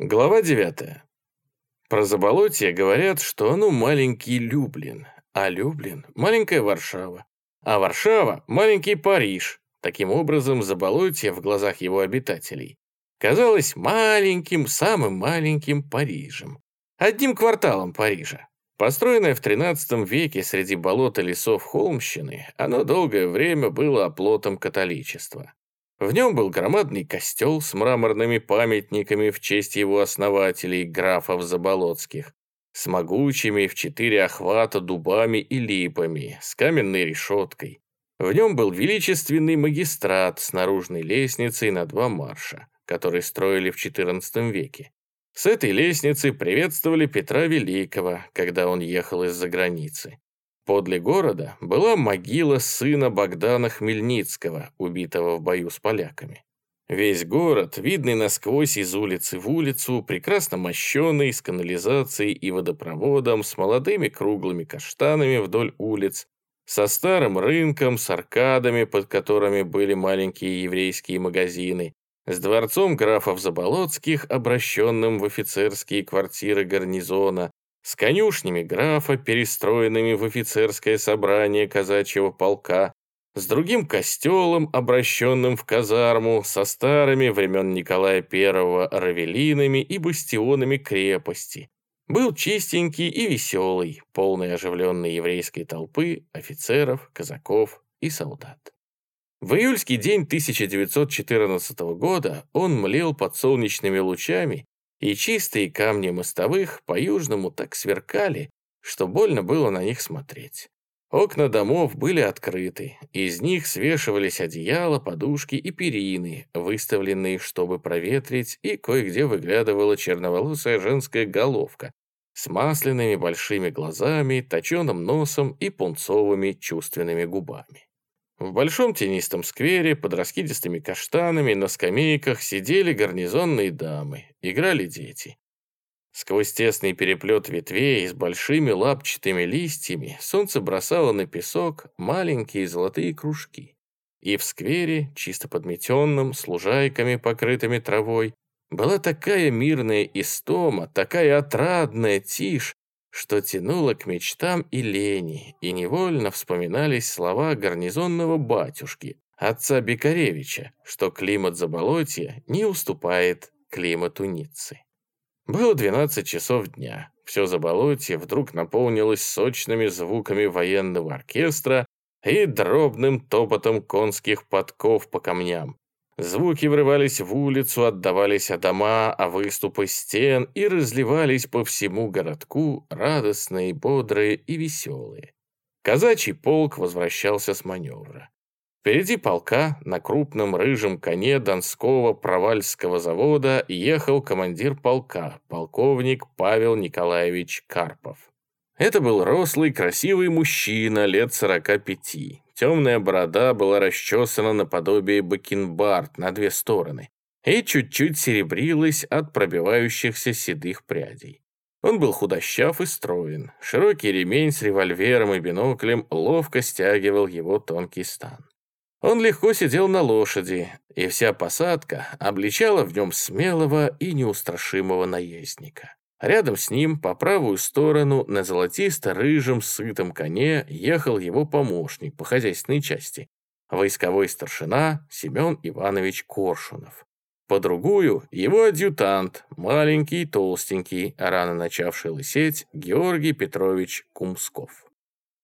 Глава 9. Про Заболотье говорят, что оно маленький Люблин, а Люблин – маленькая Варшава, а Варшава – маленький Париж. Таким образом, Заболотье в глазах его обитателей казалось маленьким, самым маленьким Парижем, одним кварталом Парижа. Построенное в XIII веке среди болот и лесов Холмщины, оно долгое время было оплотом католичества. В нем был громадный костел с мраморными памятниками в честь его основателей, графов Заболоцких, с могучими в четыре охвата дубами и липами, с каменной решеткой. В нем был величественный магистрат с наружной лестницей на два марша, который строили в XIV веке. С этой лестницы приветствовали Петра Великого, когда он ехал из-за границы. Подле города была могила сына Богдана Хмельницкого, убитого в бою с поляками. Весь город, видный насквозь из улицы в улицу, прекрасно мощенный, с канализацией и водопроводом, с молодыми круглыми каштанами вдоль улиц, со старым рынком, с аркадами, под которыми были маленькие еврейские магазины, с дворцом графов Заболоцких, обращенным в офицерские квартиры гарнизона, с конюшнями графа, перестроенными в офицерское собрание казачьего полка, с другим костелом, обращенным в казарму, со старыми времен Николая I равелинами и бастионами крепости. Был чистенький и веселый, полный оживленной еврейской толпы, офицеров, казаков и солдат. В июльский день 1914 года он млел под солнечными лучами и чистые камни мостовых по-южному так сверкали, что больно было на них смотреть. Окна домов были открыты, из них свешивались одеяла, подушки и перины, выставленные, чтобы проветрить, и кое-где выглядывала черноволосая женская головка с масляными большими глазами, точеным носом и пунцовыми чувственными губами. В большом тенистом сквере под раскидистыми каштанами на скамейках сидели гарнизонные дамы, играли дети. Сквозь тесный переплет ветвей с большими лапчатыми листьями солнце бросало на песок маленькие золотые кружки. И в сквере, чисто подметенном, с лужайками, покрытыми травой, была такая мирная истома, такая отрадная тишь, что тянуло к мечтам и лени, и невольно вспоминались слова гарнизонного батюшки, отца Бекаревича, что климат Заболотья не уступает климату Ниццы. Было 12 часов дня. Все Заболотье вдруг наполнилось сочными звуками военного оркестра и дробным топотом конских подков по камням. Звуки врывались в улицу, отдавались о дома, о выступы стен и разливались по всему городку, радостные, бодрые и веселые. Казачий полк возвращался с маневра. Впереди полка на крупном рыжем коне Донского Провальского завода ехал командир полка, полковник Павел Николаевич Карпов. Это был рослый, красивый мужчина лет 45. Темная борода была расчесана наподобие бакенбард на две стороны и чуть-чуть серебрилась от пробивающихся седых прядей. Он был худощав и строен. Широкий ремень с револьвером и биноклем ловко стягивал его тонкий стан. Он легко сидел на лошади, и вся посадка обличала в нем смелого и неустрашимого наездника. Рядом с ним, по правую сторону, на золотисто-рыжем сытом коне ехал его помощник по хозяйственной части, войсковой старшина Семен Иванович Коршунов. По другую — его адъютант, маленький, толстенький, рано начавший лысеть, Георгий Петрович Кумсков.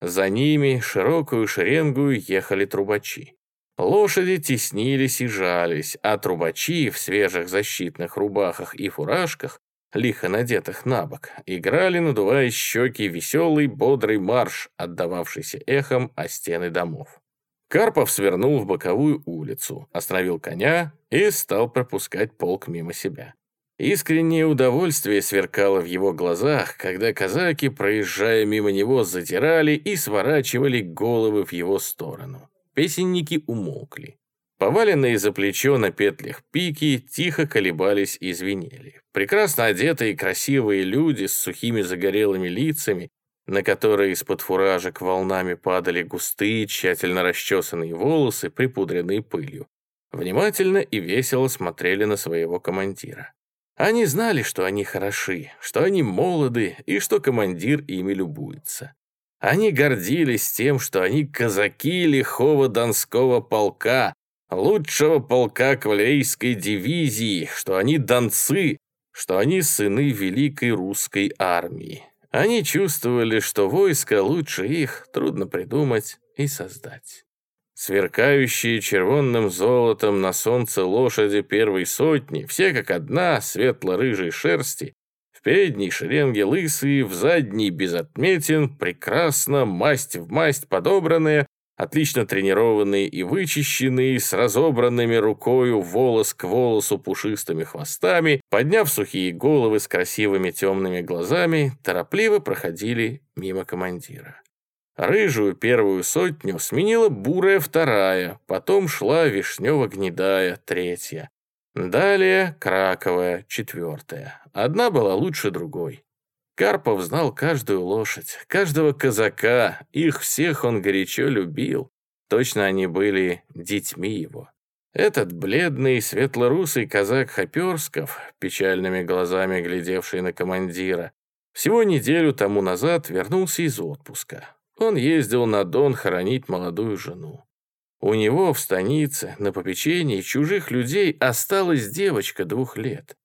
За ними широкую шеренгу ехали трубачи. Лошади теснились и жались, а трубачи в свежих защитных рубахах и фуражках лихо надетых на бок, играли, надувая щеки, веселый, бодрый марш, отдававшийся эхом о стены домов. Карпов свернул в боковую улицу, остановил коня и стал пропускать полк мимо себя. Искреннее удовольствие сверкало в его глазах, когда казаки, проезжая мимо него, затирали и сворачивали головы в его сторону. Песенники умолкли. Поваленные за плечо на петлях пики тихо колебались и звенели. Прекрасно одетые красивые люди с сухими загорелыми лицами, на которые из-под фуражек волнами падали густые, тщательно расчесанные волосы, припудренные пылью, внимательно и весело смотрели на своего командира. Они знали, что они хороши, что они молоды и что командир ими любуется. Они гордились тем, что они казаки лихого донского полка, лучшего полка кавалерийской дивизии, что они донцы, что они сыны великой русской армии. Они чувствовали, что войско лучше их трудно придумать и создать. Сверкающие червонным золотом на солнце лошади первой сотни, все как одна, светло-рыжей шерсти, в передней шеренге лысые, в задней без отметин, прекрасно, масть в масть подобранные, отлично тренированные и вычищенные, с разобранными рукою волос к волосу пушистыми хвостами, подняв сухие головы с красивыми темными глазами, торопливо проходили мимо командира. Рыжую первую сотню сменила бурая вторая, потом шла вишнево-гнедая третья. Далее краковая четвертая. Одна была лучше другой. Карпов знал каждую лошадь, каждого казака, их всех он горячо любил. Точно они были детьми его. Этот бледный, светлорусый казак Хоперсков, печальными глазами глядевший на командира, всего неделю тому назад вернулся из отпуска. Он ездил на Дон хоронить молодую жену. У него в станице, на попечении чужих людей, осталась девочка двух лет.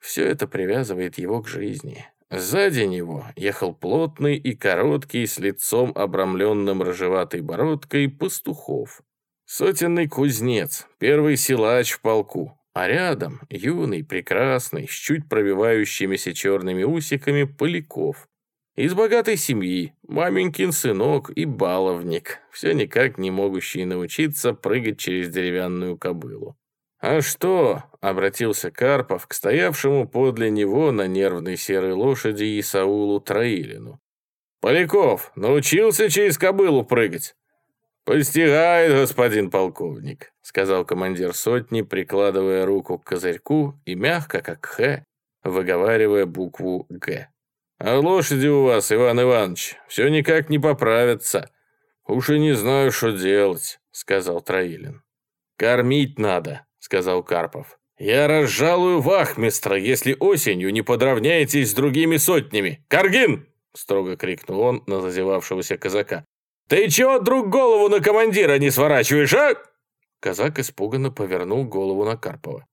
Все это привязывает его к жизни. Сзади него ехал плотный и короткий, с лицом обрамленным рыжеватой бородкой, пастухов. Сотенный кузнец, первый силач в полку, а рядом юный, прекрасный, с чуть пробивающимися черными усиками поляков. Из богатой семьи, маменькин сынок и баловник, все никак не могущий научиться прыгать через деревянную кобылу. «А что?» — обратился Карпов к стоявшему подле него на нервной серой лошади Исаулу Троилину. «Поляков, научился через кобылу прыгать?» «Постигает, господин полковник», — сказал командир сотни, прикладывая руку к козырьку и мягко, как «Х», выговаривая букву «Г». А лошади у вас, Иван Иванович, все никак не поправятся. Уж и не знаю, что делать, сказал Троилин. Кормить надо, сказал Карпов. Я разжалую вахмистра, если осенью не подравняетесь с другими сотнями. Каргин! строго крикнул он на зазевавшегося казака. «Ты чего, друг, голову на командира не сворачиваешь, а?» Казак испуганно повернул голову на Карпова.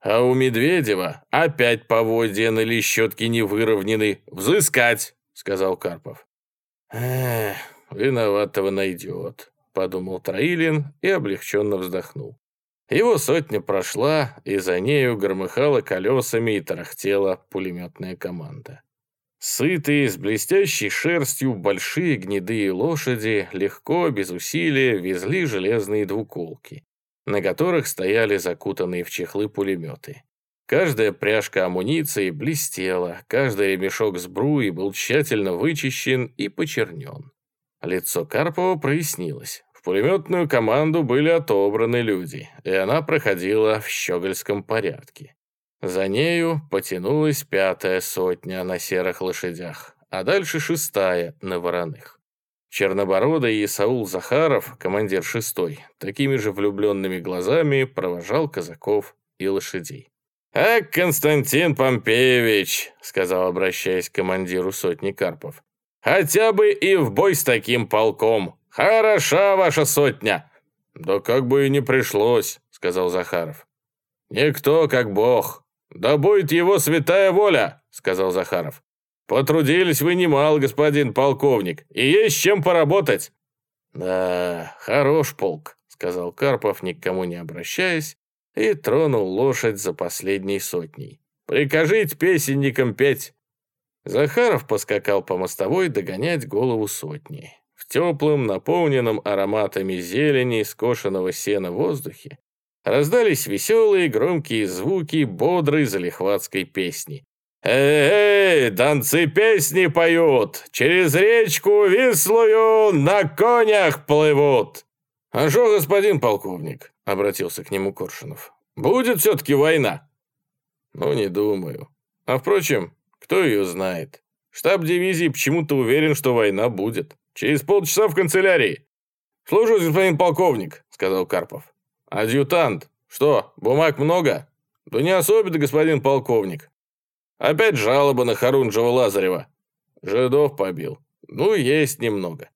А у Медведева опять поводья на лещетке не выровнены. Взыскать, сказал Карпов. Эх, виноватого найдет, подумал Троилин и облегченно вздохнул. Его сотня прошла, и за нею громыхала колесами и тарахтела пулеметная команда. Сытые, с блестящей шерстью, большие гнедые лошади легко, без усилия, везли железные двуколки на которых стояли закутанные в чехлы пулеметы. Каждая пряжка амуниции блестела, каждый ремешок сбруи был тщательно вычищен и почернен. Лицо Карпова прояснилось. Пулеметную команду были отобраны люди, и она проходила в щегольском порядке. За нею потянулась пятая сотня на серых лошадях, а дальше шестая на вороных. Чернобородый Исаул Захаров, командир шестой, такими же влюбленными глазами провожал казаков и лошадей. «Ах, Константин Помпеевич!» — сказал, обращаясь к командиру сотни Карпов. «Хотя бы и в бой с таким полком! Хороша ваша сотня!» «Да как бы и не пришлось», — сказал Захаров. «Никто как бог. Да будет его святая воля», — сказал Захаров. «Потрудились вы немало, господин полковник, и есть чем поработать». «Да, хорош полк», — сказал Карпов, никому не обращаясь, и тронул лошадь за последней сотней. «Прикажите песенникам петь». Захаров поскакал по мостовой догонять голову сотни. В теплом, наполненном ароматами зелени и скошенного сена воздухе раздались веселые громкие звуки бодрой залихватской песни. «Эй, танцы песни поют, через речку вислую на конях плывут!» «А что, господин полковник?» — обратился к нему Коршунов. «Будет все-таки война?» «Ну, не думаю. А, впрочем, кто ее знает? Штаб дивизии почему-то уверен, что война будет. Через полчаса в канцелярии». «Слушаю, господин полковник», — сказал Карпов. «Адъютант, что, бумаг много?» Да не особенно, господин полковник. Опять жалоба на Харунжева Лазарева. Жидов побил. Ну, есть немного.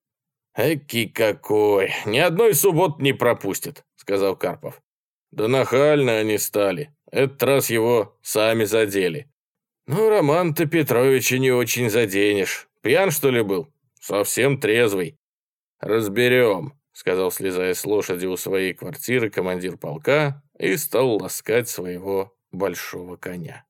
«Эки какой! Ни одной суббот не пропустит», — сказал Карпов. «Да нахально они стали. Этот раз его сами задели». «Ну, Роман-то Петровича не очень заденешь. Пьян, что ли, был? Совсем трезвый». «Разберем», — сказал, слезая с лошади у своей квартиры командир полка и стал ласкать своего большого коня.